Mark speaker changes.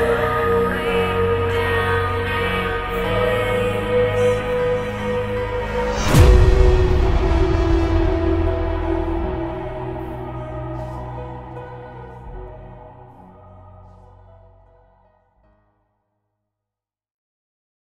Speaker 1: you